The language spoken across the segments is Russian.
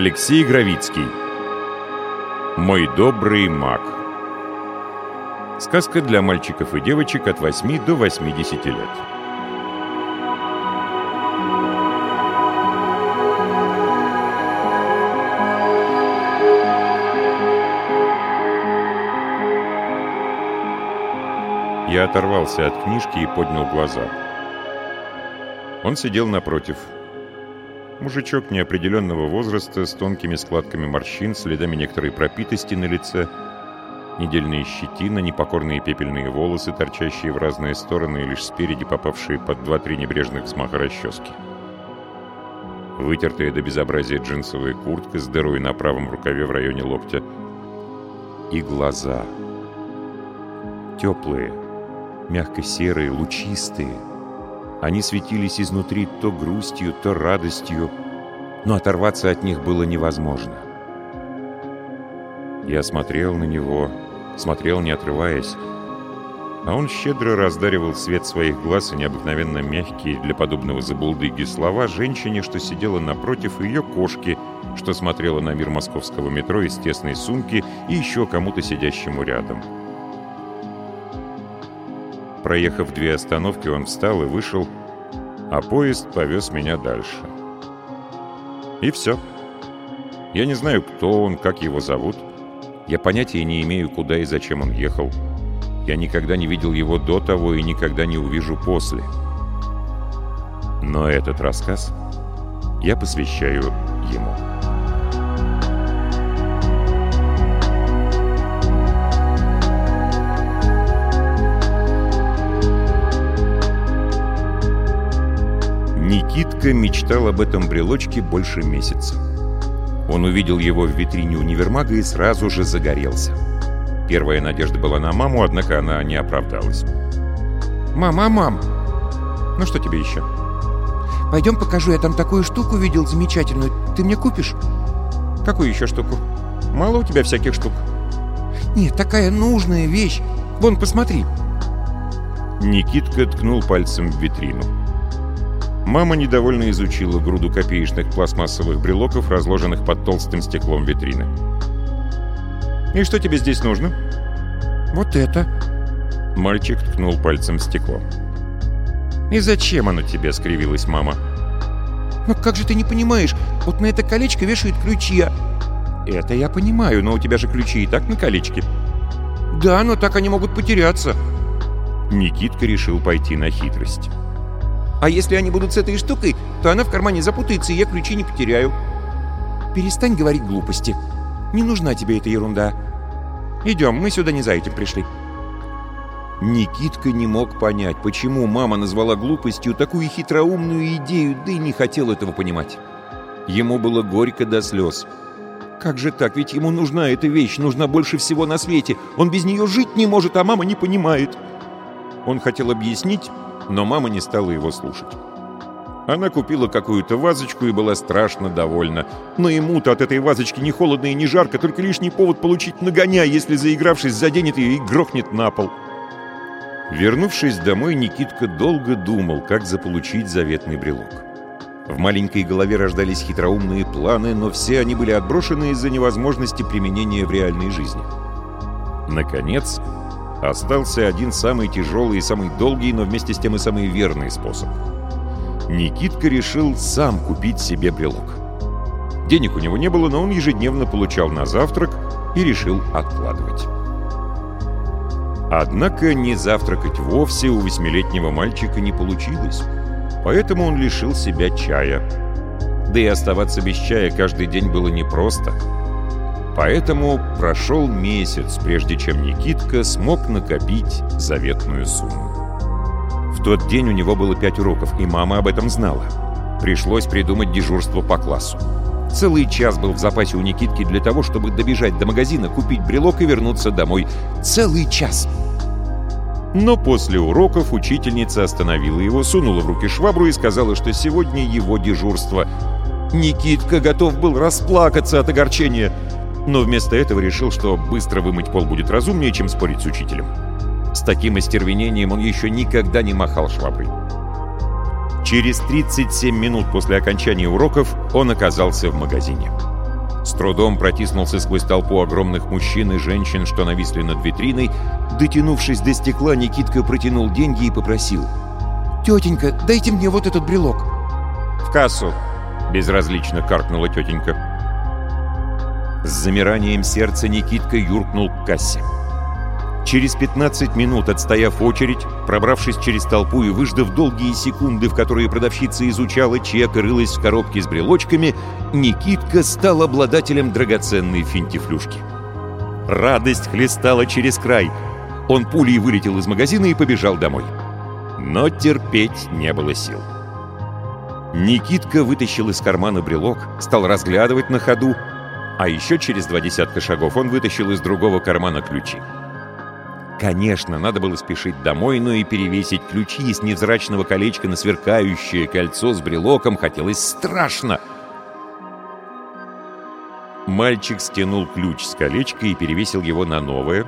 Алексей Гравицкий «Мой добрый маг» Сказка для мальчиков и девочек от 8 до 80 лет. Я оторвался от книжки и поднял глаза. Он сидел напротив. Мужичок неопределенного возраста с тонкими складками морщин, следами некоторой пропитости на лице, недельные щетина, непокорные пепельные волосы, торчащие в разные стороны и лишь спереди попавшие под два-три небрежных взмаха расчески. Вытертая до безобразия джинсовая куртка с дырой на правом рукаве в районе локтя. И глаза. Теплые, мягко-серые, лучистые. Они светились изнутри то грустью, то радостью, но оторваться от них было невозможно. Я смотрел на него, смотрел не отрываясь, а он щедро раздаривал свет своих глаз и необыкновенно мягкие для подобного забулдыги слова женщине, что сидела напротив, ее кошки, что смотрела на мир московского метро из тесной сумки, и еще кому-то сидящему рядом. Проехав две остановки, он встал и вышел, а поезд повез меня дальше. И все. Я не знаю, кто он, как его зовут. Я понятия не имею, куда и зачем он ехал. Я никогда не видел его до того и никогда не увижу после. Но этот рассказ я посвящаю ему. Никитка мечтал об этом брелочке больше месяца. Он увидел его в витрине универмага и сразу же загорелся. Первая надежда была на маму, однако она не оправдалась. «Мама, мам! Ну что тебе еще?» «Пойдем покажу, я там такую штуку видел замечательную. Ты мне купишь?» «Какую еще штуку? Мало у тебя всяких штук?» «Нет, такая нужная вещь. Вон, посмотри». Никитка ткнул пальцем в витрину. Мама недовольно изучила груду копеечных пластмассовых брелоков, разложенных под толстым стеклом витрины. «И что тебе здесь нужно?» «Вот это». Мальчик ткнул пальцем в стекло. «И зачем оно тебе?» — скривилась мама. «Ну как же ты не понимаешь? Вот на это колечко вешают ключи, а...» «Это я понимаю, но у тебя же ключи и так на колечке». «Да, но так они могут потеряться». Никитка решил пойти на хитрость. А если они будут с этой штукой, то она в кармане запутается, и я ключи не потеряю. Перестань говорить глупости. Не нужна тебе эта ерунда. Идем, мы сюда не за этим пришли. Никитка не мог понять, почему мама назвала глупостью такую хитроумную идею, да и не хотел этого понимать. Ему было горько до слез. Как же так? Ведь ему нужна эта вещь, нужна больше всего на свете. Он без нее жить не может, а мама не понимает. Он хотел объяснить, но мама не стала его слушать. Она купила какую-то вазочку и была страшно довольна. Но ему-то от этой вазочки ни холодно и ни жарко, только лишний повод получить нагоня, если, заигравшись, заденет ее и грохнет на пол. Вернувшись домой, Никитка долго думал, как заполучить заветный брелок. В маленькой голове рождались хитроумные планы, но все они были отброшены из-за невозможности применения в реальной жизни. Наконец, остался один самый тяжелый и самый долгий, но вместе с тем и самый верный способ. Никитка решил сам купить себе брелок. Денег у него не было, но он ежедневно получал на завтрак и решил откладывать. Однако не завтракать вовсе у восьмилетнего мальчика не получилось, поэтому он лишил себя чая. Да и оставаться без чая каждый день было непросто – Поэтому прошел месяц, прежде чем Никитка смог накопить заветную сумму. В тот день у него было пять уроков, и мама об этом знала. Пришлось придумать дежурство по классу. Целый час был в запасе у Никитки для того, чтобы добежать до магазина, купить брелок и вернуться домой. Целый час! Но после уроков учительница остановила его, сунула в руки швабру и сказала, что сегодня его дежурство. Никитка готов был расплакаться от огорчения – но вместо этого решил, что быстро вымыть пол будет разумнее, чем спорить с учителем. С таким остервенением он еще никогда не махал шваброй. Через 37 минут после окончания уроков он оказался в магазине. трудом протиснулся сквозь толпу огромных мужчин и женщин, что нависли над витриной. Дотянувшись до стекла, Никитка протянул деньги и попросил. «Тетенька, дайте мне вот этот брелок». «В кассу!» — безразлично каркнула тетенька. С замиранием сердца Никитка юркнул к кассе. Через 15 минут, отстояв очередь, пробравшись через толпу и выждав долгие секунды, в которые продавщица изучала чек и рылась в коробке с брелочками, Никитка стал обладателем драгоценной финтифлюшки. Радость хлестала через край. Он пулей вылетел из магазина и побежал домой. Но терпеть не было сил. Никитка вытащил из кармана брелок, стал разглядывать на ходу, а еще через два десятка шагов он вытащил из другого кармана ключи. Конечно, надо было спешить домой, но и перевесить ключи с невзрачного колечка на сверкающее кольцо с брелоком хотелось страшно. Мальчик стянул ключ с колечка и перевесил его на новое,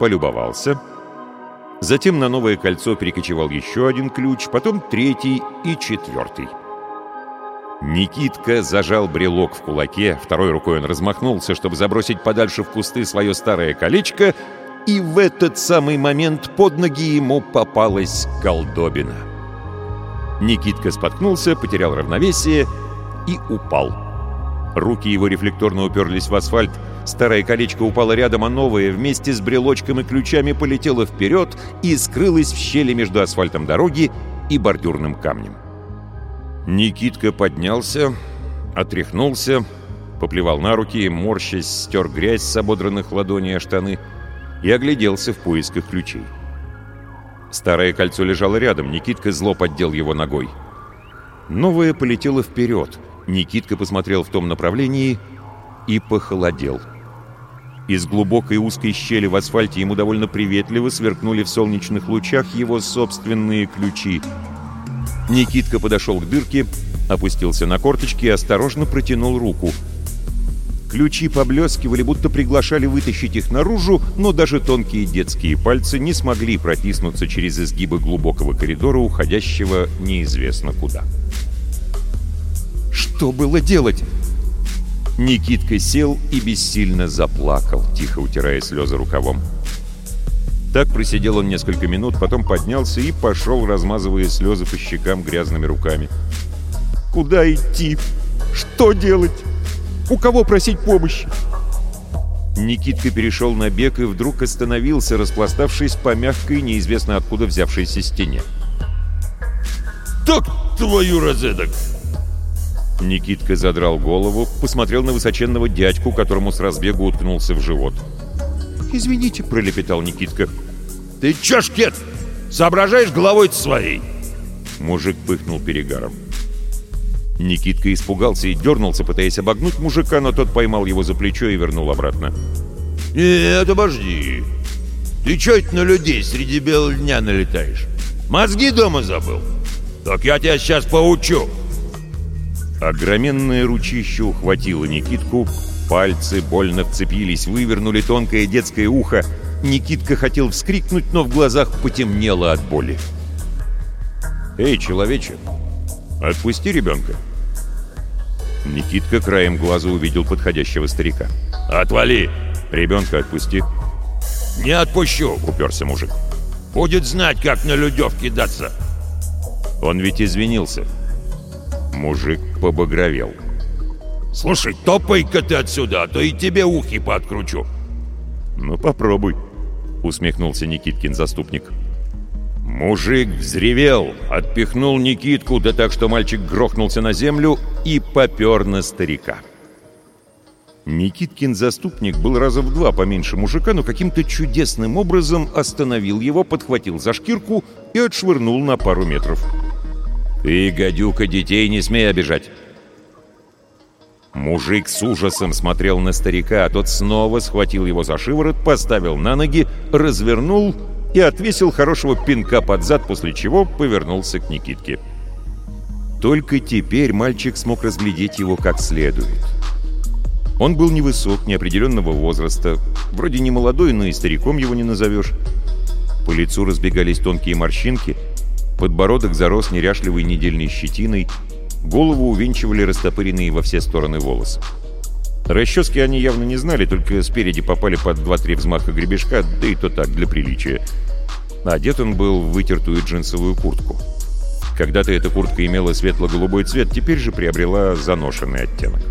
полюбовался. Затем на новое кольцо перекочевал еще один ключ, потом третий и четвертый. Никитка зажал брелок в кулаке, второй рукой он размахнулся, чтобы забросить подальше в кусты свое старое колечко — и в этот самый момент под ноги ему попалась колдобина. Никитка споткнулся, потерял равновесие и упал. Руки его рефлекторно уперлись в асфальт, старое колечко упало рядом, а новое вместе с брелочком и ключами полетело вперед и скрылось в щели между асфальтом дороги и бордюрным камнем. Никитка поднялся, отряхнулся, поплевал на руки, морщась, стер грязь с ободранных ладоней о штаны — и огляделся в поисках ключей. Старое кольцо лежало рядом, Никитка зло поддел его ногой. Новое полетело вперед. Никитка посмотрел в том направлении и похолодел. Из глубокой узкой щели в асфальте ему довольно приветливо сверкнули в солнечных лучах его собственные ключи. Никитка подошел к дырке, опустился на корточки и осторожно протянул руку — Ключи поблескивали, будто приглашали вытащить их наружу, но даже тонкие детские пальцы не смогли протиснуться через изгибы глубокого коридора, уходящего неизвестно куда. «Что было делать?» Никитка сел и бессильно заплакал, тихо утирая слезы рукавом. Так просидел он несколько минут, потом поднялся и пошел, размазывая слезы по щекам грязными руками. «Куда идти? Что делать?» У кого просить помощи?» Никитка перешел на бег и вдруг остановился, распластавшись по мягкой, неизвестно откуда взявшейся стене. «Так твою розеток!» Никитка задрал голову, посмотрел на высоченного дядьку, которому с разбегу уткнулся в живот. «Извините», — пролепетал Никитка. «Ты чё, шкет, соображаешь головой-то своей?» Мужик пыхнул перегаром. Никитка испугался и дернулся, пытаясь обогнуть мужика, но тот поймал его за плечо и вернул обратно. «Нет, обожди. Ты чё это на людей среди белого дня налетаешь? Мозги дома забыл? Так я тебя сейчас поучу!» Огроменное ручище ухватило Никитку, пальцы больно вцепились, вывернули тонкое детское ухо. Никитка хотел вскрикнуть, но в глазах потемнело от боли. «Эй, человече, отпусти ребенка!» Никитка краем глаза увидел подходящего старика. «Отвали! Ребенка отпусти!» «Не отпущу!» — уперся мужик. «Будет знать, как на людев кидаться!» Он ведь извинился. Мужик побагровел. «Слушай, топай-ка ты отсюда, а то и тебе ухи пооткручу!» «Ну, попробуй!» — усмехнулся Никиткин заступник. Мужик взревел, отпихнул Никитку, да так, что мальчик грохнулся на землю и попер на старика. Никиткин заступник был раза в два поменьше мужика, но каким-то чудесным образом остановил его, подхватил за шкирку и отшвырнул на пару метров. «Ты, гадюка, детей не смей обижать!» Мужик с ужасом смотрел на старика, а тот снова схватил его за шиворот, поставил на ноги, развернул и отвесил хорошего пинка под зад, после чего повернулся к Никитке. Только теперь мальчик смог разглядеть его как следует. Он был невысок, неопределенного возраста, вроде не молодой, но и стариком его не назовешь. По лицу разбегались тонкие морщинки, подбородок зарос неряшливой недельной щетиной, голову увенчивали растопыренные во все стороны волосы. Расчески они явно не знали, только спереди попали под два-три взмаха гребешка, да и то так, для приличия. Одет он был в вытертую джинсовую куртку. Когда-то эта куртка имела светло-голубой цвет, теперь же приобрела заношенный оттенок.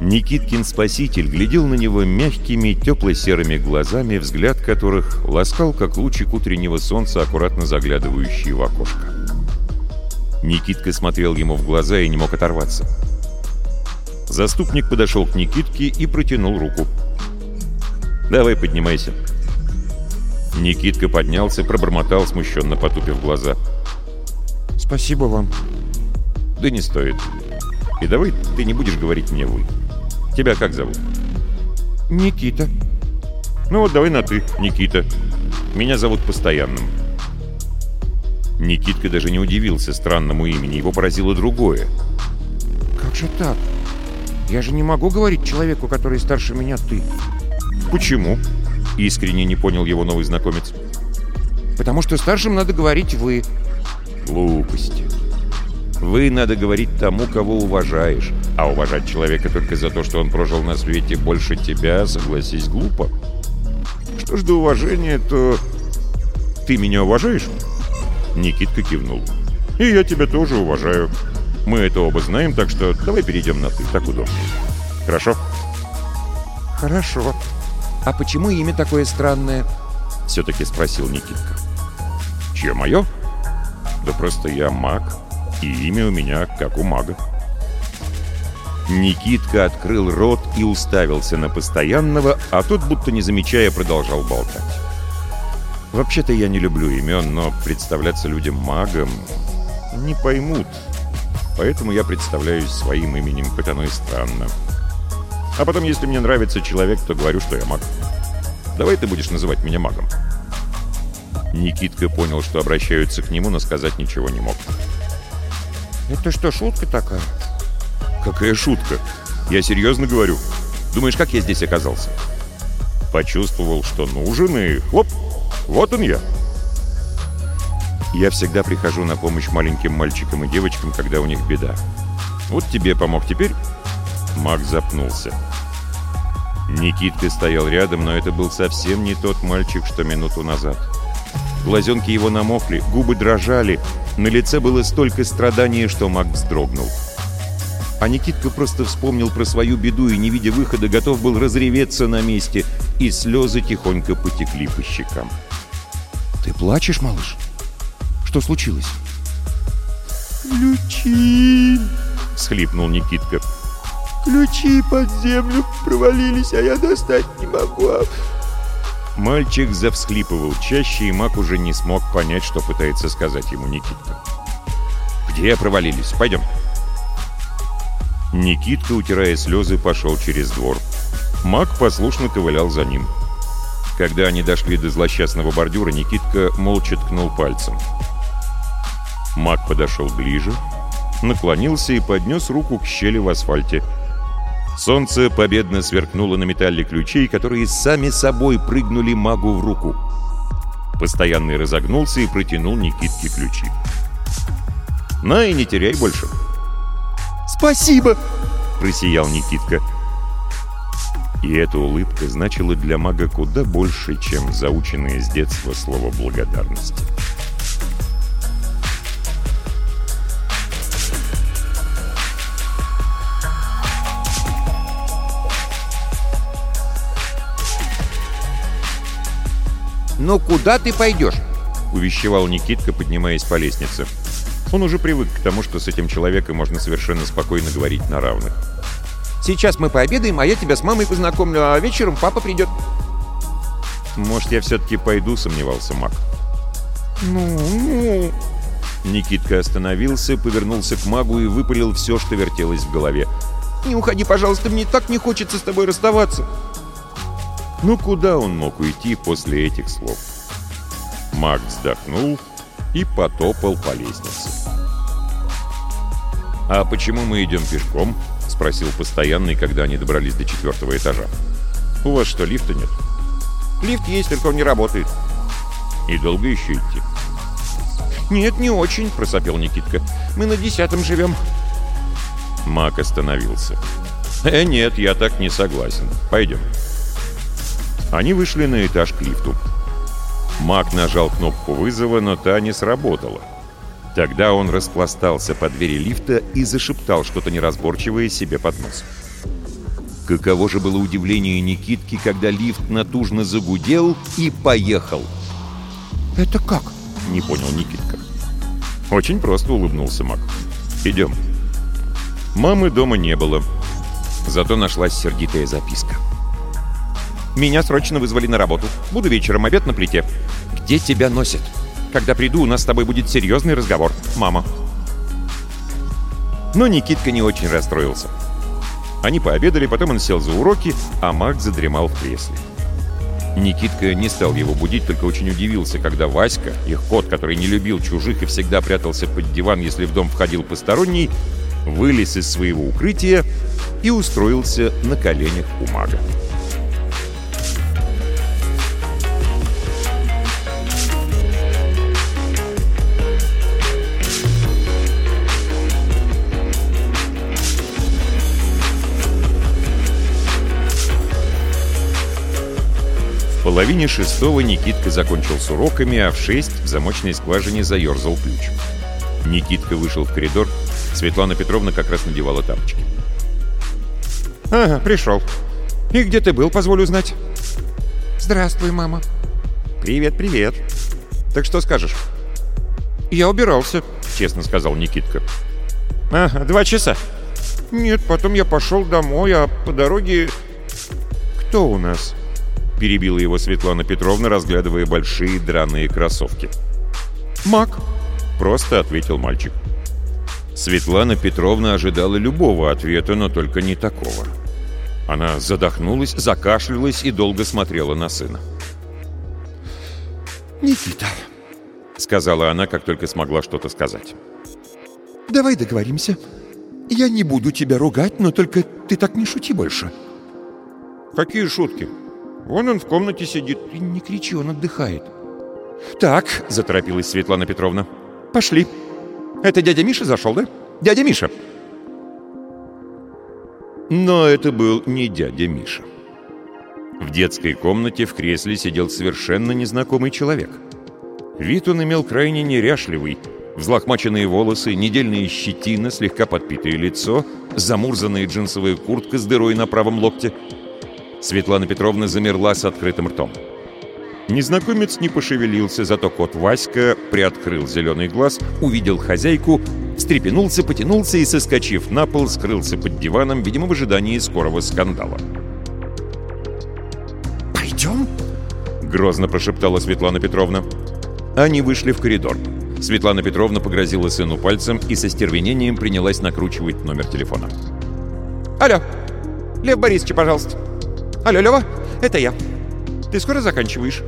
Никиткин спаситель глядел на него мягкими, тепло-серыми глазами, взгляд которых ласкал, как лучик утреннего солнца, аккуратно заглядывающий в окошко. Никитка смотрел ему в глаза и не мог оторваться. Заступник подошел к Никитке и протянул руку. «Давай, поднимайся». Никитка поднялся, пробормотал, смущенно потупив глаза. «Спасибо вам». «Да не стоит. И давай ты не будешь говорить мне «вы». Тебя как зовут?» «Никита». «Ну вот давай на «ты», Никита. Меня зовут Постоянным». Никитка даже не удивился странному имени, его поразило другое. «Как же так? Я же не могу говорить человеку, который старше меня, ты». «Почему?» — искренне не понял его новый знакомец. «Потому что старшим надо говорить «вы». «Глупости. Вы надо говорить тому, кого уважаешь, а уважать человека только за то, что он прожил на свете больше тебя, согласись, глупо. Что ж до уважения, то... Ты меня уважаешь?» Никитка кивнул. «И я тебя тоже уважаю. Мы это оба знаем, так что давай перейдем на «ты», так удобнее. Хорошо?» «Хорошо. А почему имя такое странное?» Все-таки спросил Никитка. «Чье мое?» «Да просто я маг, и имя у меня как у мага». Никитка открыл рот и уставился на постоянного, а тот, будто не замечая, продолжал болтать. Вообще-то я не люблю имен, но представляться людям магом не поймут. Поэтому я представляюсь своим именем, хоть оно и странно. А потом, если мне нравится человек, то говорю, что я маг. Давай ты будешь называть меня магом. Никитка понял, что обращаются к нему, но сказать ничего не мог. «Это что, шутка такая?» «Какая шутка? Я серьезно говорю. Думаешь, как я здесь оказался?» Почувствовал, что нужен, и хлоп, вот он я. Я всегда прихожу на помощь маленьким мальчикам и девочкам, когда у них беда. Вот тебе помог теперь. Маг запнулся. Никитка стоял рядом, но это был совсем не тот мальчик, что минуту назад. Глазенки его намокли, губы дрожали, на лице было столько страдания, что маг вздрогнул. А Никитка просто вспомнил про свою беду и, не видя выхода, готов был разреветься на месте, и слезы тихонько потекли по щекам. «Ты плачешь, малыш? Что случилось?» «Ключи!» — схлипнул Никитка. «Ключи под землю провалились, а я достать не могу!» Мальчик завсхлипывал чаще, и маг уже не смог понять, что пытается сказать ему Никитка. «Где провалились? Пойдем!» Никитка, утирая слезы, пошел через двор. Маг послушно ковылял за ним. Когда они дошли до злосчастного бордюра, Никитка молча ткнул пальцем. Маг подошел ближе, наклонился и поднес руку к щели в асфальте. Солнце победно сверкнуло на металле ключей, которые сами собой прыгнули магу в руку. Постоянный разогнулся и протянул Никитке ключи. «На и не теряй больше!» «Спасибо!» — просиял Никитка. И эта улыбка значила для мага куда больше, чем заученное с детства слово благодарности. «Ну куда ты пойдешь?» — увещевал Никитка, поднимаясь по лестнице. Он уже привык к тому, что с этим человеком можно совершенно спокойно говорить на равных. «Сейчас мы пообедаем, а я тебя с мамой познакомлю, а вечером папа придет». «Может, я все-таки пойду?» — сомневался Мак. «Ну, ну...» Никитка остановился, повернулся к магу и выпалил все, что вертелось в голове. «Не уходи, пожалуйста, мне так не хочется с тобой расставаться». Ну куда он мог уйти после этих слов? Маг вздохнул и потопал по лестнице. «А почему мы идем пешком?» — спросил постоянный, когда они добрались до четвертого этажа. «У вас что, лифта нет?» «Лифт есть, только он не работает». «И долго еще идти?» «Нет, не очень», — просопел Никитка. «Мы на десятом живем». Мак остановился. «Э, нет, я так не согласен. Пойдем». Они вышли на этаж к лифту. Мак нажал кнопку вызова, но та не сработала. Тогда он распластался по двери лифта и зашептал что-то неразборчивое себе под нос. Каково же было удивление Никитки, когда лифт натужно загудел и поехал. «Это как?» — не понял Никитка. Очень просто улыбнулся Мак. «Идем». Мамы дома не было. Зато нашлась сердитая записка. «Меня срочно вызвали на работу. Буду вечером обед на плите. Где тебя носят?» Когда приду, у нас с тобой будет серьезный разговор, мама». Но Никитка не очень расстроился. Они пообедали, потом он сел за уроки, а Мак задремал в кресле. Никитка не стал его будить, только очень удивился, когда Васька, их кот, который не любил чужих и всегда прятался под диван, если в дом входил посторонний, вылез из своего укрытия и устроился на коленях у мага. Половине шестого Никитка закончил с уроками, а в шесть в замочной скважине заерзал ключ. Никитка вышел в коридор. Светлана Петровна как раз надевала тапочки. «Ага, пришел. И где ты был, позволю знать?» «Здравствуй, мама». «Привет, привет. Так что скажешь?» «Я убирался», — честно сказал Никитка. «Ага, два часа». «Нет, потом я пошел домой, а по дороге...» «Кто у нас?» — перебила его Светлана Петровна, разглядывая большие драные кроссовки. «Мак», — просто ответил мальчик. Светлана Петровна ожидала любого ответа, но только не такого. Она задохнулась, закашлялась и долго смотрела на сына. «Никита», — сказала она, как только смогла что-то сказать. «Давай договоримся. Я не буду тебя ругать, но только ты так не шути больше». «Какие шутки?» Вон он в комнате сидит. И не кричи, он отдыхает. «Так», — заторопилась Светлана Петровна, — «пошли. Это дядя Миша зашел, да? Дядя Миша!» Но это был не дядя Миша. В детской комнате в кресле сидел совершенно незнакомый человек. Вид он имел крайне неряшливый. Взлохмаченные волосы, недельные щетина, слегка подпитое лицо, замурзанная джинсовая куртка с дырой на правом локте — Светлана Петровна замерла с открытым ртом. Незнакомец не пошевелился, зато кот Васька приоткрыл зеленый глаз, увидел хозяйку, встрепенулся, потянулся и, соскочив на пол, скрылся под диваном, видимо, в ожидании скорого скандала. «Пойдем?» — грозно прошептала Светлана Петровна. Они вышли в коридор. Светлана Петровна погрозила сыну пальцем и со стервенением принялась накручивать номер телефона. «Алло! Лев Борисович, пожалуйста!» Алло, Лёва, это я. Ты скоро заканчиваешь?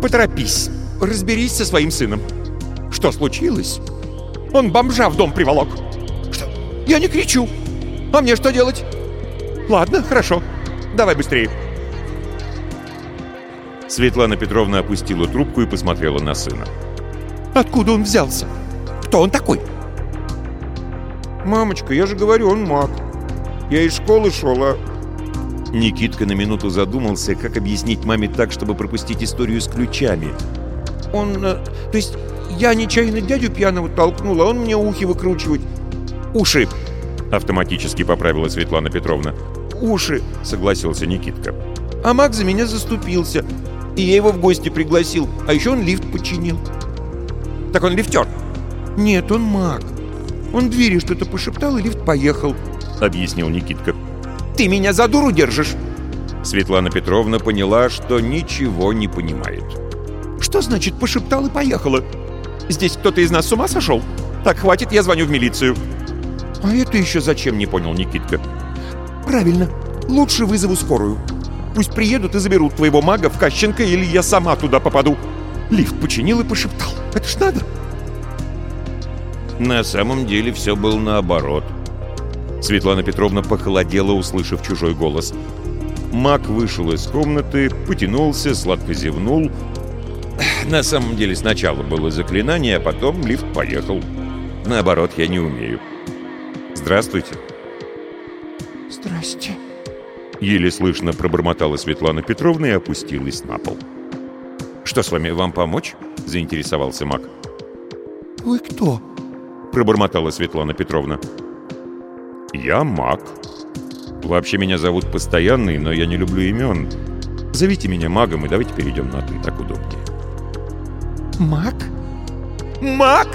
Поторопись, разберись со своим сыном. Что случилось? Он бомжа в дом приволок. Что? Я не кричу. А мне что делать? Ладно, хорошо. Давай быстрее. Светлана Петровна опустила трубку и посмотрела на сына. Откуда он взялся? Кто он такой? Мамочка, я же говорю, он маг. Я из школы шел, а Никитка на минуту задумался, как объяснить маме так, чтобы пропустить историю с ключами. «Он... Э, то есть я нечаянно дядю пьяного толкнул, а он мне ухи выкручивать». «Уши!» — автоматически поправила Светлана Петровна. «Уши!» — согласился Никитка. «А маг за меня заступился, и я его в гости пригласил, а еще он лифт починил». «Так он лифтер?» «Нет, он маг. Он двери что-то пошептал, и лифт поехал», — объяснил Никитка. Ты меня за дуру держишь!» Светлана Петровна поняла, что ничего не понимает. «Что значит пошептал и поехала? Здесь кто-то из нас с ума сошел? Так, хватит, я звоню в милицию». «А это еще зачем?» — не понял Никитка. «Правильно. Лучше вызову скорую. Пусть приедут и заберут твоего мага в Кащенко, или я сама туда попаду. Лифт починил и пошептал. Это ж надо!» На самом деле все было наоборот — Светлана Петровна похолодела, услышав чужой голос. Мак вышел из комнаты, потянулся, сладко зевнул. На самом деле сначала было заклинание, а потом лифт поехал. Наоборот, я не умею. Здравствуйте. Здрасте. Еле слышно пробормотала Светлана Петровна и опустилась на пол. «Что с вами, вам помочь?» — заинтересовался маг. Вы кто? Пробормотала Светлана Петровна. «Я маг. Вообще меня зовут Постоянный, но я не люблю имен. Зовите меня магом и давайте перейдем на «ты», так удобнее». Маг? «Маг!»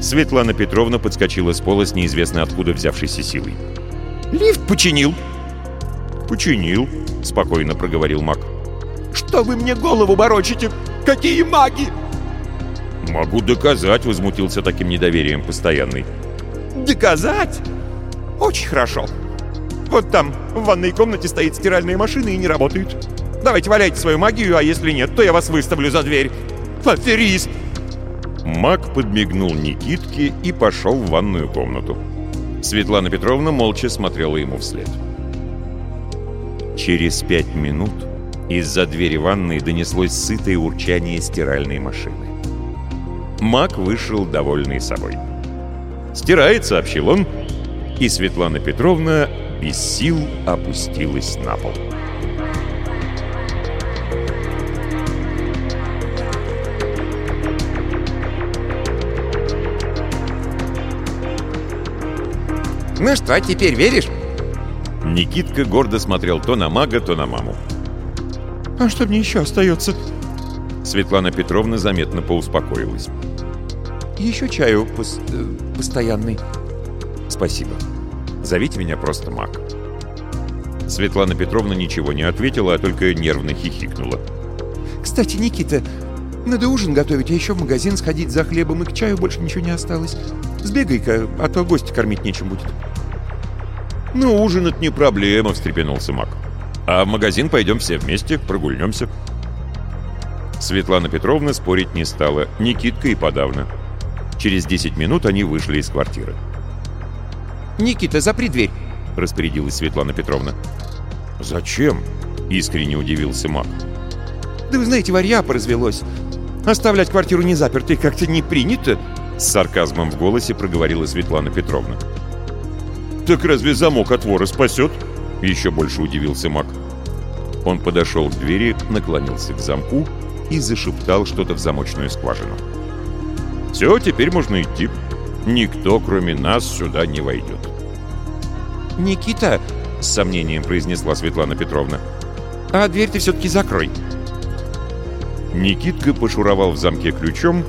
Светлана Петровна подскочила с пола с неизвестно откуда взявшейся силой. Лифт починил. «Починил», — спокойно проговорил маг. Что вы мне голову борочите? Какие маги? «Могу доказать», — возмутился таким недоверием постоянный. Доказать? Очень хорошо. Вот там, в ванной комнате стоит стиральная машина и не работает. Давайте валяйте свою магию, а если нет, то я вас выставлю за дверь. Аферист! Маг подмигнул Никитке и пошел в ванную комнату. Светлана Петровна молча смотрела ему вслед. Через пять минут из-за двери ванной донеслось сытое урчание стиральной машины. Маг вышел довольный собой. «Стирает», — сообщил он, и Светлана Петровна без сил опустилась на пол. Ну что, теперь веришь? Никитка гордо смотрел то на мага, то на маму. А что мне еще остается? Светлана Петровна заметно поуспокоилась. Еще чаю пос- э, постоянный. «Спасибо. Зовите меня просто маг». Светлана Петровна ничего не ответила, а только нервно хихикнула. Кстати, Никита, надо ужин готовить, а еще в магазин сходить за хлебом, и к чаю больше ничего не осталось. Сбегай-ка, а то гостя кормить нечем будет. «Ну, ужин — это не проблема», — встрепенулся маг. «А в магазин пойдем все вместе, прогульнемся». Светлана Петровна спорить не стала, Никитка и подавно. Через 10 минут они вышли из квартиры. Никита, запри дверь. — распорядилась Светлана Петровна. «Зачем?» — искренне удивился маг. Да вы знаете, варьяпа развелось. Оставлять квартиру не запертой как-то не принято. С сарказмом в голосе проговорила Светлана Петровна. «Так разве замок от вора спасет?» — еще больше удивился маг. Он подошел к двери, наклонился к замку и зашептал что-то в замочную скважину. «Все, теперь можно идти. Никто, кроме нас, сюда не войдет». Никита, — с сомнением произнесла Светлана Петровна. а дверь ты все-таки закрой. Никитка пошуровал в замке ключом,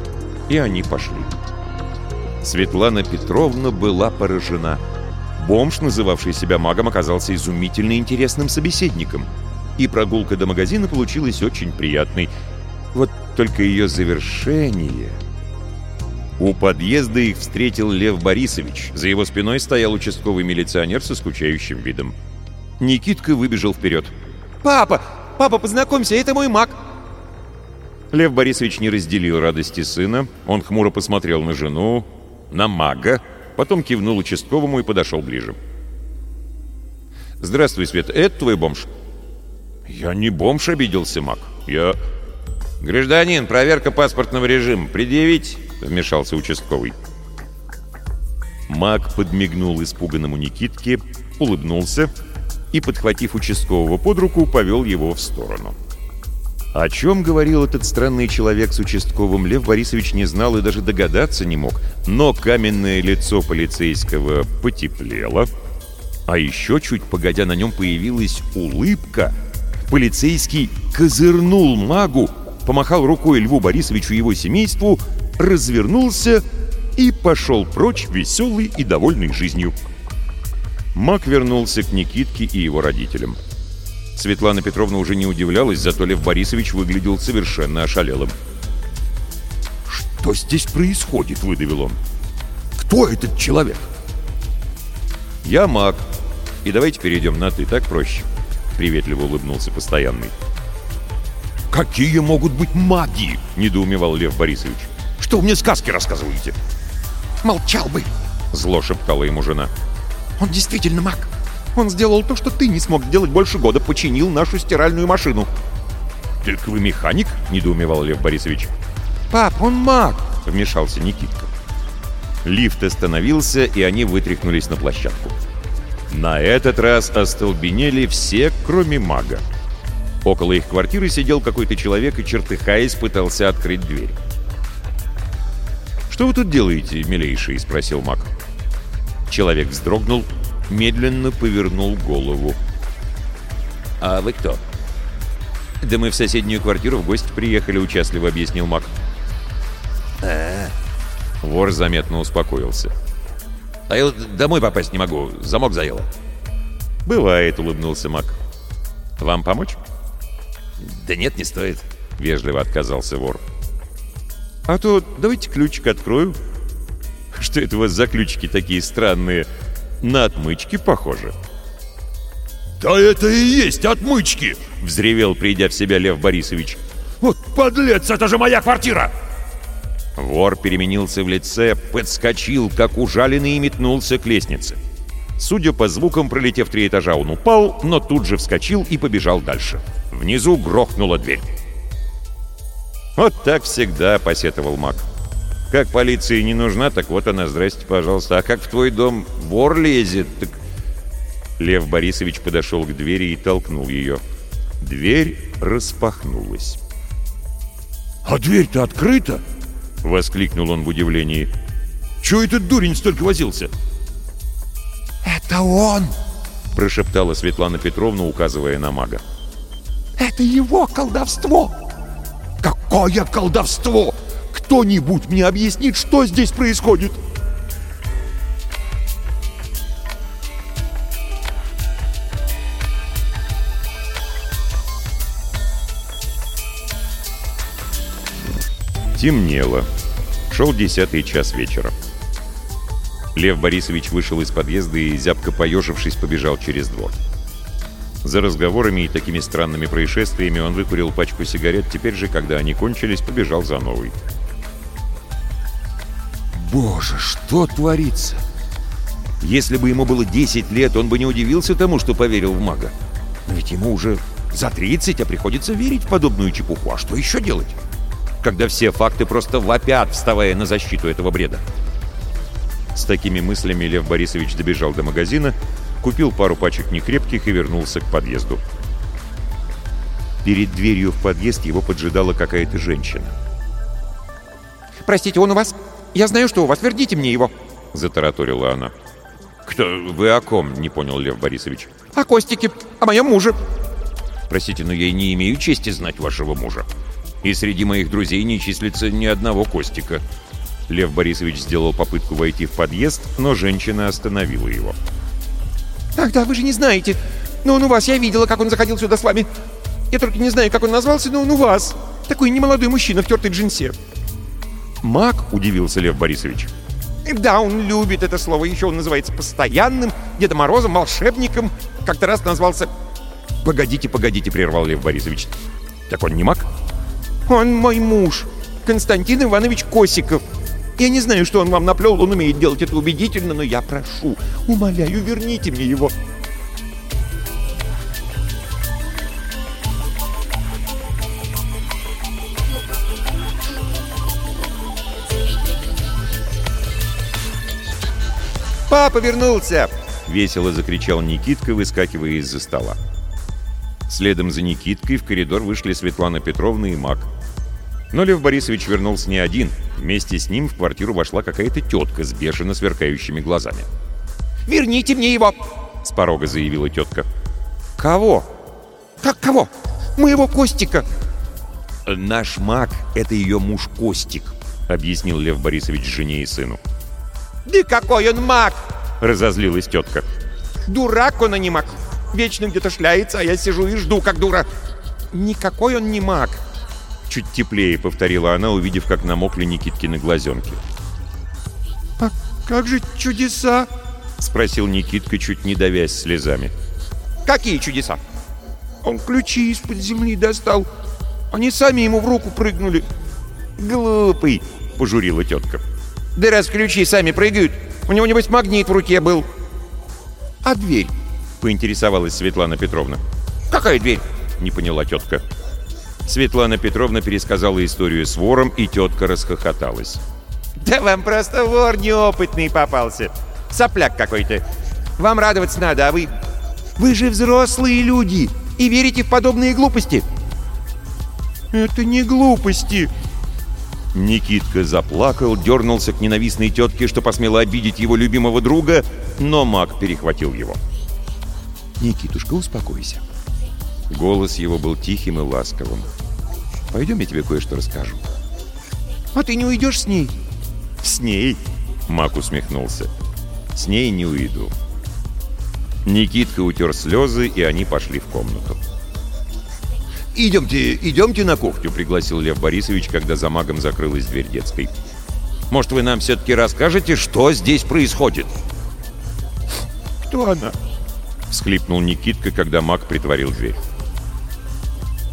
и они пошли. Светлана Петровна была поражена. Бомж, называвший себя магом, оказался изумительно интересным собеседником. И прогулка до магазина получилась очень приятной. Вот только ее завершение... У подъезда их встретил Лев Борисович. За его спиной стоял участковый милиционер со скучающим видом. Никитка выбежал вперед. Папа! Папа, познакомься, это мой маг. Лев Борисович не разделил радости сына. Он хмуро посмотрел на жену, на мага, потом кивнул участковому и подошел ближе. «Здравствуй, Свет, это твой бомж?» «Я не бомж», — обиделся маг. «Я...» «Гражданин, проверка паспортного режима. Предъявить?» — вмешался участковый. Маг подмигнул испуганному Никитке, улыбнулся и, подхватив участкового под руку, повел его в сторону. О чем говорил этот странный человек с участковым, Лев Борисович не знал и даже догадаться не мог, но каменное лицо полицейского потеплело, а еще чуть погодя на нем появилась улыбка. Полицейский козырнул магу, помахал рукой Льву Борисовичу и его семейству, развернулся и пошел прочь веселый и довольный жизнью. Маг вернулся к Никитке и его родителям. Светлана Петровна уже не удивлялась, зато Лев Борисович выглядел совершенно ошалелым. «Что здесь происходит?» — выдавил он. «Кто этот человек?» «Я маг. И давайте перейдем на «ты», так проще», — приветливо улыбнулся постоянный. «Какие могут быть маги?» — недоумевал Лев Борисович. «Что вы мне сказки рассказываете?» Молчал бы. Зло шептала ему жена. Он действительно маг. Он сделал то, что ты не смог сделать больше года. Починил нашу стиральную машину. «Так вы механик?» — недоумевал Лев Борисович. Пап, он маг. Вмешался Никитка. Лифт остановился, и они вытряхнулись на площадку. На этот раз остолбенели все, кроме мага. Около их квартиры сидел какой-то человек и, чертыхаясь, пытался открыть дверь. «Что вы тут делаете, милейший?» — спросил маг. Человек вздрогнул, медленно повернул голову. «А вы кто?» «Да мы в соседнюю квартиру в гости приехали», — участливо объяснил маг. А, Вор заметно успокоился. а я домой попасть не могу, замок заело. «Бывает», — улыбнулся маг. «Вам помочь?» Да нет, не стоит. — вежливо отказался вор. «А то давайте ключик открою». «Что это у вас за ключики такие странные? На отмычки похоже». «Да это и есть отмычки!» — взревел, придя в себя Лев Борисович. «Вот подлец, это же моя квартира!» Вор переменился в лице, подскочил, как ужаленный, и метнулся к лестнице. Судя по звукам, пролетев три этажа, он упал, но тут же вскочил и побежал дальше. Внизу грохнула дверь. «Вот так всегда», — посетовал маг. «Как полиции не нужна, так вот она, здрасте, пожалуйста. А как в твой дом вор лезет, так...» Лев Борисович подошел к двери и толкнул ее. Дверь распахнулась. «А дверь-то открыта!» — воскликнул он в удивлении. «Чего этот дурень столько возился?» «Это он! Прошептала Светлана Петровна, указывая на мага. Это его колдовство!» «Какое колдовство! Кто-нибудь мне объяснит, что здесь происходит?» Темнело. Шел десятый час вечера. Лев Борисович вышел из подъезда и, зябко поежившись, побежал через двор. За разговорами и такими странными происшествиями он выкурил пачку сигарет, теперь же, когда они кончились, побежал за новой. Боже, что творится? Если бы ему было 10 лет, он бы не удивился тому, что поверил в мага. Но ведь ему уже за 30, а приходится верить в подобную чепуху. А что еще делать? Когда все факты просто вопят, вставая на защиту этого бреда. С такими мыслями Лев Борисович добежал до магазина, купил пару пачек некрепких и вернулся к подъезду. Перед дверью в подъезд его поджидала какая-то женщина. «Простите, он у вас? Я знаю, что у вас. Верните мне его!» — затараторила она. «Кто? Вы о ком?» — не понял Лев Борисович. «О Костике, о моем муже!» «Простите, но я не имею чести знать вашего мужа. И среди моих друзей не числится ни одного Костика». Лев Борисович сделал попытку войти в подъезд, но женщина остановила его. «Ах да, вы же не знаете. Но он у вас. Я видела, как он заходил сюда с вами. Я только не знаю, как он назвался, но он у вас. Такой немолодой мужчина в тертой джинсе». «Маг?» — удивился Лев Борисович. Да, он любит это слово. Еще он называется постоянным, Дедом Морозом, волшебником. Как-то раз назвался... «Погодите, погодите», — прервал Лев Борисович. «Так он не маг?» Он мой муж, Константин Иванович Косиков. Я не знаю, что он вам наплел, он умеет делать это убедительно, но я прошу, умоляю, верните мне его. Папа вернулся! Весело закричал Никитка, выскакивая из-за стола. Следом за Никиткой в коридор вышли Светлана Петровна и Мак. Но Лев Борисович вернулся не один. Вместе с ним в квартиру вошла какая-то тетка с бешено сверкающими глазами. Верните мне его! С порога заявила тетка. Кого? Как кого? Моего Костика! «Наш маг — это ее муж Костик», — объяснил Лев Борисович жене и сыну. Да какой он маг! Разозлилась тетка. Дурак он, а не маг. Вечно где-то шляется, а я сижу и жду, как дура. Никакой он не маг. Чуть теплее повторила она, увидев, как намокли Никиткины глазенки. А как же чудеса? Спросил Никитка, чуть не давясь слезами. Какие чудеса? Он ключи из-под земли достал. Они сами ему в руку прыгнули. Глупый, пожурила тетка. Да раз ключи сами прыгают, у него, небось, магнит в руке был. А дверь? Поинтересовалась Светлана Петровна. Какая дверь? Не поняла тетка. Светлана Петровна пересказала историю с вором, и тетка расхохоталась. Да вам просто вор неопытный попался. Сопляк какой-то. Вам радоваться надо, а вы... Вы же взрослые люди и верите в подобные глупости. Это не глупости. Никитка заплакал, дернулся к ненавистной тетке, что посмела обидеть его любимого друга, но маг перехватил его. «Никитушка, успокойся». Голос его был тихим и ласковым. «Пойдем, я тебе кое-что расскажу». «А ты не уйдешь с ней?» «С ней?» — маг усмехнулся. «С ней не уйду». Никитка утер слезы, и они пошли в комнату. «Идемте, идемте на кухню», — пригласил Лев Борисович, когда за магом закрылась дверь детской. «Может, вы нам все-таки расскажете, что здесь происходит?» «Кто она?» — всхлипнул Никитка, когда маг притворил дверь.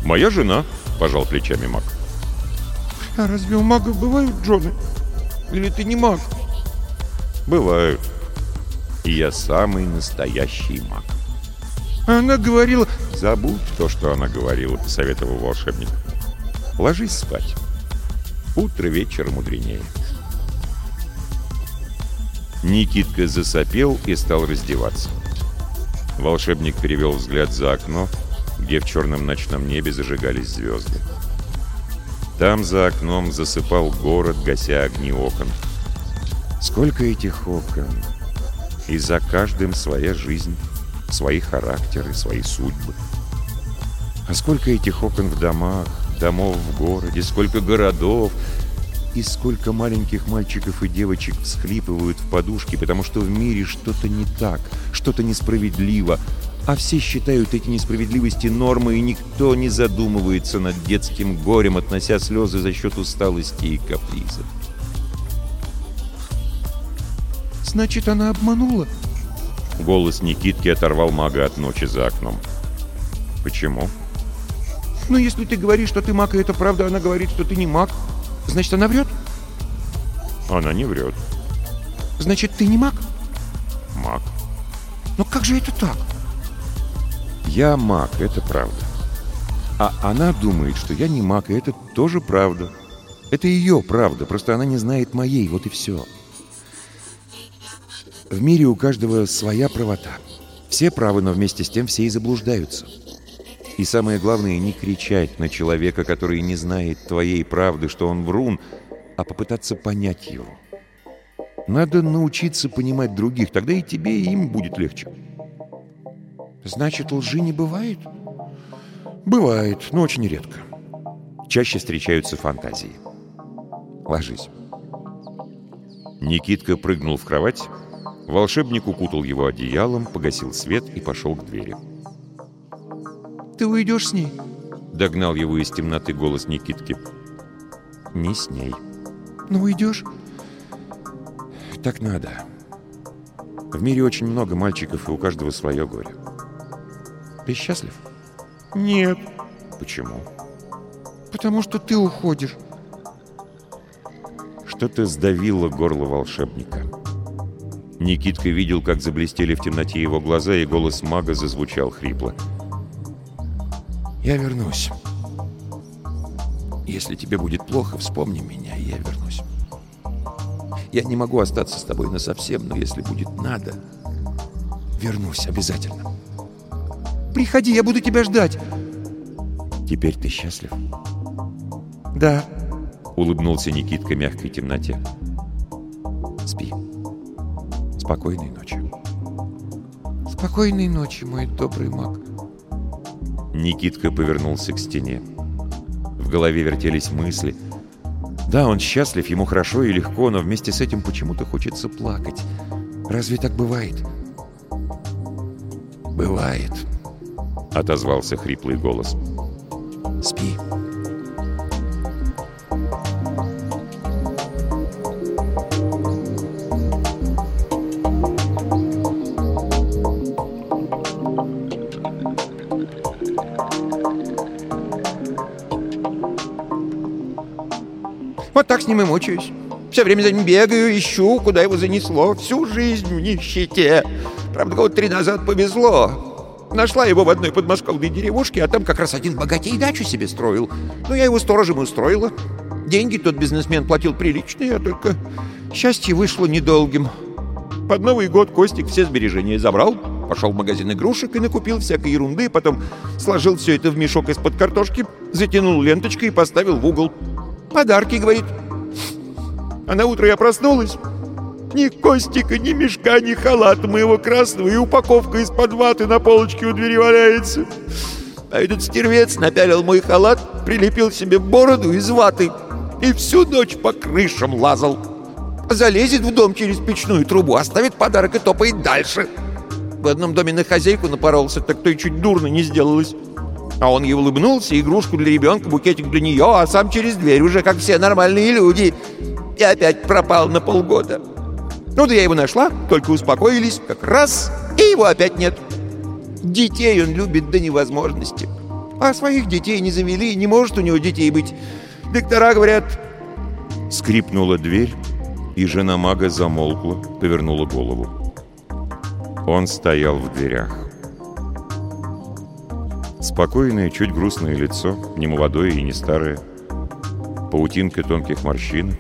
«Моя жена», — пожал плечами маг. «А разве у магов бывают Джоны? Или ты не маг?» «Бывают. И я самый настоящий маг». Она говорила... «Забудь то, что она говорила», — посоветовал волшебник. «Ложись спать. Утро вечер мудренее». Никитка засопел и стал раздеваться. Волшебник перевел взгляд за окно, где в черном ночном небе зажигались звезды. Там за окном засыпал город, гася огни окон. Сколько этих окон! И за каждым своя жизнь, свои характеры, свои судьбы. А сколько этих окон в домах, домов в городе, сколько городов, и сколько маленьких мальчиков и девочек всхлипывают в подушки, потому что в мире что-то не так, что-то несправедливо, а все считают эти несправедливости нормой, и никто не задумывается над детским горем, относя слезы за счет усталости и каприза. «Значит, она обманула?» Голос Никитки оторвал мага от ночи за окном. «Почему?» «Ну, если ты говоришь, что ты маг, и это правда, она говорит, что ты не маг, значит, она врет?» «Она не врет». «Значит, ты не маг?» «Маг». «Но как же это так?» «Я маг, это правда. А она думает, что я не маг, и это тоже правда. Это ее правда, просто она не знает моей, вот и все». В мире у каждого своя правота. Все правы, но вместе с тем все и заблуждаются. И самое главное, не кричать на человека, который не знает твоей правды, что он врун, а попытаться понять его. Надо научиться понимать других, тогда и тебе, и им будет легче. Значит, лжи не бывает? Бывает, но очень редко. Чаще встречаются фантазии. Ложись. Никитка прыгнул в кровать, волшебник укутал его одеялом, погасил свет и пошел к двери. «Ты уйдешь с ней?» Догнал его из темноты голос Никитки. «Не с ней». «Ну, уйдешь?» «Так надо. В мире очень много мальчиков, и у каждого свое горе. Ты счастлив?» «Нет». «Почему?» «Потому что ты уходишь». Что-то сдавило горло волшебника. Никитка видел, как заблестели в темноте его глаза, и голос мага зазвучал хрипло. «Я вернусь. Если тебе будет плохо, вспомни меня, и я вернусь. Я не могу остаться с тобой насовсем, но если будет надо, вернусь обязательно. Приходи, я буду тебя ждать. Теперь ты счастлив? Да. Улыбнулся Никитка мягкой темноте. Спи. Спокойной ночи. Спокойной ночи, мой добрый маг. Никитка повернулся к стене. В голове вертелись мысли. Да, он счастлив, ему хорошо и легко, но вместе с этим почему-то хочется плакать. Разве так бывает? «Бывает», — отозвался хриплый голос. «Спи». Вот так с ним и мучаюсь. Все время за ним бегаю, ищу, куда его занесло. Всю жизнь в нищете. Правда, год три назад повезло. Нашла его в одной подмосковной деревушке, а там как раз один богатей дачу себе строил. Ну, я его сторожем устроила. Деньги тот бизнесмен платил приличные, а только счастье вышло недолгим. Под Новый год Костик все сбережения забрал, пошел в магазин игрушек и накупил всякой ерунды, потом сложил все это в мешок из-под картошки, затянул ленточкой и поставил в угол. «Подарки», — говорит. А на утро я проснулась. Ни Костика, ни мешка, ни халата моего красного, и упаковка из-под ваты на полочке у двери валяется. А этот стервец напялил мой халат, прилепил себе бороду из ваты и всю ночь по крышам лазал. Залезет в дом через печную трубу, оставит подарок и топает дальше. В одном доме на хозяйку напоролся, так то и чуть дурно не сделалось. А он ей улыбнулся, игрушку для ребенка, букетик для нее, а сам через дверь, уже как все нормальные люди. И опять пропал на полгода. Ну да я его нашла, только успокоились, как раз, и его опять нет. Детей он любит до невозможности. А своих детей не завели, не может у него детей быть. Доктора говорят... Скрипнула дверь, и жена мага замолкла, повернула голову. Он стоял в дверях. Спокойное, чуть грустное лицо, не молодое и не старое. Паутинка тонких морщинок,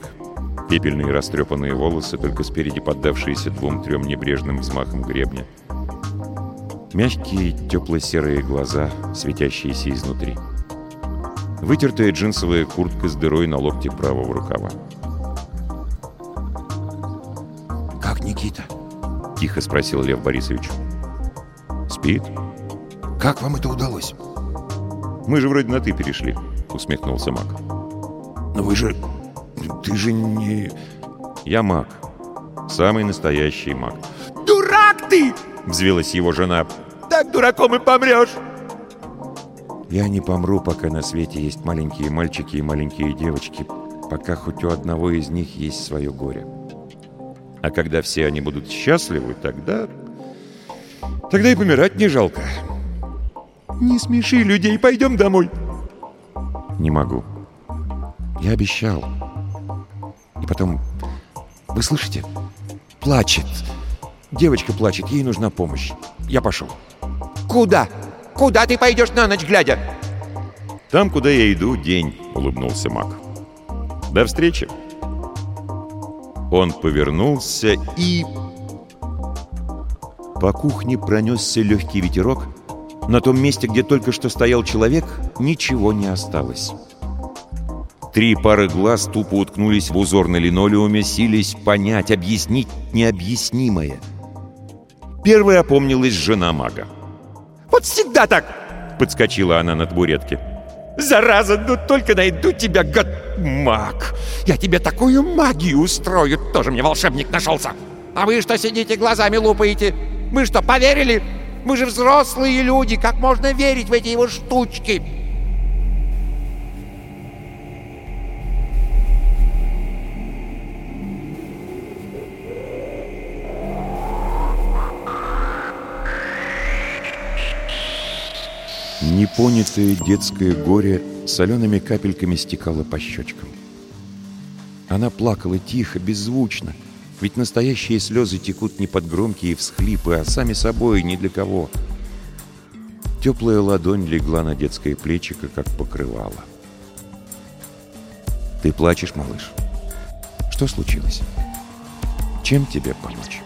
пепельные растрепанные волосы, только спереди поддавшиеся двум-трем небрежным взмахам гребня. Мягкие, тепло-серые глаза, светящиеся изнутри. Вытертая джинсовая куртка с дырой на локте правого рукава. «Как Никита?» — тихо спросил Лев Борисович. «Спит?» «Как вам это удалось?» «Мы же вроде на «ты» перешли», — усмехнулся маг. «Но вы же... Ты же не...» «Я маг. Самый настоящий маг». «Дурак ты!» — взвилась его жена. «Так дураком и помрешь!» «Я не помру, пока на свете есть маленькие мальчики и маленькие девочки, пока хоть у одного из них есть свое горе. А когда все они будут счастливы, тогда... Тогда и помирать не жалко». «Не смеши людей, пойдем домой!» «Не могу. Я обещал. И потом... Вы слышите? Плачет. Девочка плачет, ей нужна помощь. Я пошел». «Куда? Куда ты пойдешь на ночь глядя?» «Там, куда я иду, день», — улыбнулся маг. «До встречи». Он повернулся и... По кухне пронесся легкий ветерок. На том месте, где только что стоял человек, ничего не осталось. Три пары глаз тупо уткнулись в узор на линолеуме, сились понять, объяснить необъяснимое. Первой опомнилась жена мага. «Вот всегда так!» — подскочила она на табуретке. «Зараза, ну только найду тебя, гад маг! Я тебе такую магию устрою, тоже мне волшебник нашелся! А вы что сидите глазами лупаете? Мы что, поверили? Мы же взрослые люди, как можно верить в эти его штучки?» Непонятое детское горе солеными капельками стекало по щечкам. Она плакала тихо, беззвучно, ведь настоящие слезы текут не под громкие всхлипы, а сами собой, ни для кого. Теплая ладонь легла на детское плечико, как покрывало. «Ты плачешь, малыш? Что случилось? Чем тебе помочь?»